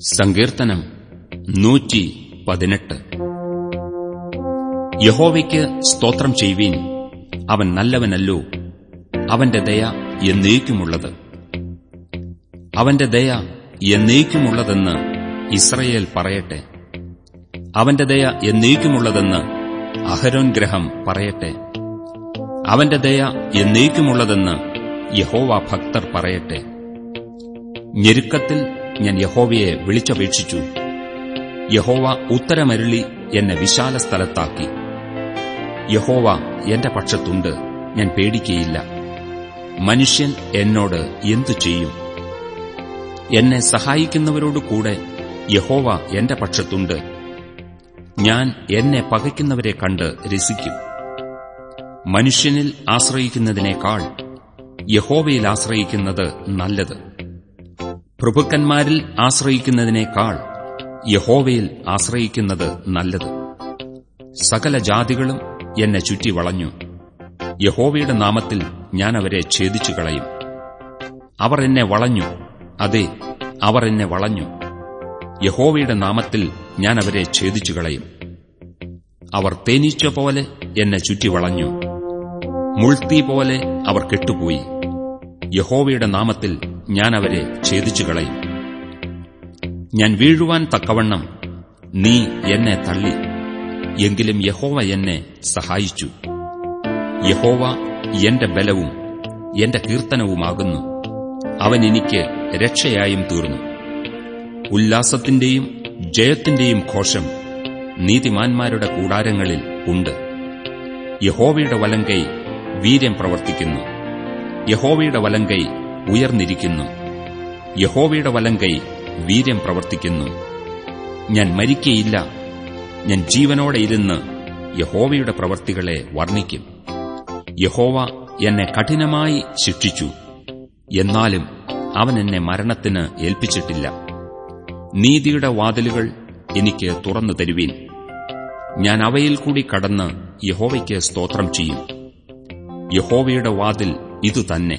സങ്കീർത്തനം നൂറ്റി പതിനെട്ട്. യഹോവയ്ക്ക് സ്തോത്രം ചെയ്യുവീൻ. അവൻ നല്ലവനല്ലോ. അവന്റെ ദയ എന്നേക്കുമുള്ളത്. അവന്റെ ദയ എന്നേക്കുമുള്ളതെന്ന് ഇസ്രയേൽ പറയട്ടെ. അവന്റെ ദയ എന്നേക്കുമുള്ളതെന്ന് അഹരോൻ ഗ്രഹം പറയട്ടെ. അവന്റെ ദയ എന്നേക്കുമുള്ളതെന്ന് യഹോവ ഭക്തർ പറയട്ടെ. ഞെരുക്കത്തിൽ ഞാൻ യഹോവയെ വിളിച്ചപേക്ഷിച്ചു. യഹോവ ഉത്തരമരുളി എന്നെ വിശാല സ്ഥലത്താക്കി യഹോവ എന്റെ പക്ഷത്തുണ്ട് ഞാൻ പേടിക്കയില്ല. മനുഷ്യൻ എന്നോട് എന്തു ചെയ്യും? എന്നെ സഹായിക്കുന്നവരോടു കൂടെ യഹോവ എന്റെ പക്ഷത്തുണ്ട്. ഞാൻ എന്നെ പകയ്ക്കുന്നവരെ കണ്ട് രസിക്കും. മനുഷ്യനിൽ ആശ്രയിക്കുന്നതിനേക്കാൾ യഹോവയിൽ ആശ്രയിക്കുന്നത് നല്ലത്. പ്രഭുക്കന്മാരിൽ ആശ്രയിക്കുന്നതിനേക്കാൾ യഹോവയിൽ ആശ്രയിക്കുന്നത് നല്ലത്. സകല ജാതികളും എന്നെ ചുറ്റി വളഞ്ഞു. യഹോവയുടെ നാമത്തിൽ ഞാൻ അവരെ ഛേദിച്ചു കളയും അവർ എന്നെ വളഞ്ഞു. അതെ അവർ എന്നെ വളഞ്ഞു. യഹോവയുടെ നാമത്തിൽ ഞാൻ അവരെ ഛേദിച്ചു കളയും അവർ തേനീച്ച പോലെ എന്നെ ചുറ്റി വളഞ്ഞു. മുൾത്തീ പോലെ അവർ കെട്ടുപോയി. യഹോവയുടെ നാമത്തിൽ ഞാൻ അവരെ ഛേദിച്ചു കളയും ഞാൻ വീഴുവാൻ തക്കവണ്ണം നീ എന്നെ തള്ളി എങ്കിലും യഹോവ എന്നെ സഹായിച്ചു. യഹോവ എന്റെ ബലവും എന്റെ കീർത്തനവുമാകുന്നു. അവൻ എനിക്ക് രക്ഷയായും തീർന്നു. ഉല്ലാസത്തിന്റെയും ജയത്തിന്റെയും ഘോഷം നീതിമാന്മാരുടെ കൂടാരങ്ങളിൽ ഉണ്ട്. യഹോവയുടെ വലങ്കൈ വീര്യം പ്രവർത്തിക്കുന്നു. യഹോവയുടെ വലങ്കൈ ഉയർന്നിരിക്കുന്നു. യഹോവയുടെ വലം കൈ വീര്യം പ്രവർത്തിക്കുന്നു. ഞാൻ മരിക്കയില്ല. ഞാൻ ജീവനോടെ ഇരുന്ന് യഹോവയുടെ പ്രവർത്തികളെ വർണിക്കും. യഹോവ എന്നെ കഠിനമായി ശിക്ഷിച്ചു. എന്നാലും അവൻ എന്നെ മരണത്തിന് ഏൽപ്പിച്ചിട്ടില്ല. നീതിയുടെ വാതിലുകൾ എനിക്ക് തുറന്നു തരുവീൻ. ഞാൻ അവയിൽ കൂടി കടന്ന് യഹോവയ്ക്ക് സ്തോത്രം ചെയ്യും. യഹോവയുടെ വാതിൽ ഇതുതന്നെ.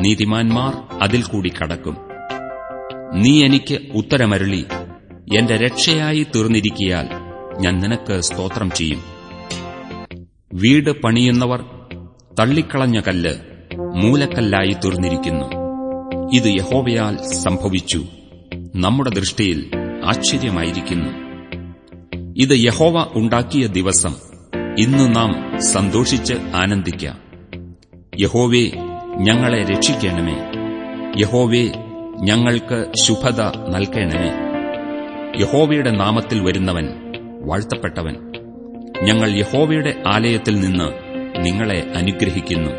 നീതിമാന്മാർ അതിൽ കൂടി കടക്കും. നീ എനിക്ക് ഉത്തരമരുളി. എന്റെ രക്ഷയായി തീർന്നിരിക്കിയാൽ ഞാൻ നിനക്ക് സ്തോത്രം ചെയ്യും. വീട് പണിയുന്നവർ തള്ളിക്കളഞ്ഞ കല്ല് മൂലക്കല്ലായി തീർന്നിരിക്കുന്നു. ഇത് യഹോവയാൽ സംഭവിച്ചു. നമ്മുടെ ദൃഷ്ടിയിൽ ആശ്ചര്യമായിരിക്കുന്നു. ഇത് യഹോവ ഉണ്ടാക്കിയ ദിവസം ഇന്ന് നാം സന്തോഷിച്ച് ആനന്ദിക്കാം. യഹോവേ ഞങ്ങളെ രക്ഷിക്കണമേ. യഹോവേ ഞങ്ങൾക്ക് ശുഭത നൽകണമേ. യഹോവയുടെ നാമത്തിൽ വരുന്നവൻ വാഴ്ത്തപ്പെട്ടവൻ. ഞങ്ങൾ യഹോവയുടെ ആലയത്തിൽ നിന്ന് നിങ്ങളെ അനുഗ്രഹിക്കുന്നു.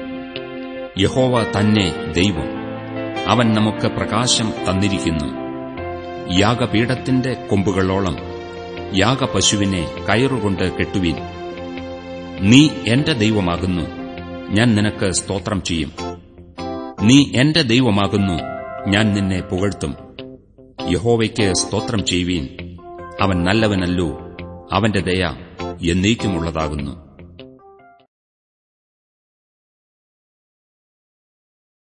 യഹോവ തന്നെ ദൈവം. അവൻ നമുക്ക് പ്രകാശം തന്നിരിക്കുന്നു. യാഗപീഠത്തിന്റെ കൊമ്പുകളോളം യാഗപശുവിനെ കയറുകൊണ്ട് കെട്ടുവീൻ. നീ എന്റെ ദൈവമാകുന്നു. ഞാൻ നിനക്ക് സ്തോത്രം ചെയ്യും. നീ എന്റെ ദൈവമാകുന്നു. ഞാൻ നിന്നെ പുകഴ്ത്തും. യഹോവയ്ക്ക് സ്തോത്രം ചെയ്യുവീൻ. അവൻ നല്ലവനല്ലോ. അവന്റെ ദയ എന്നേക്കുമുള്ളതാകുന്നു.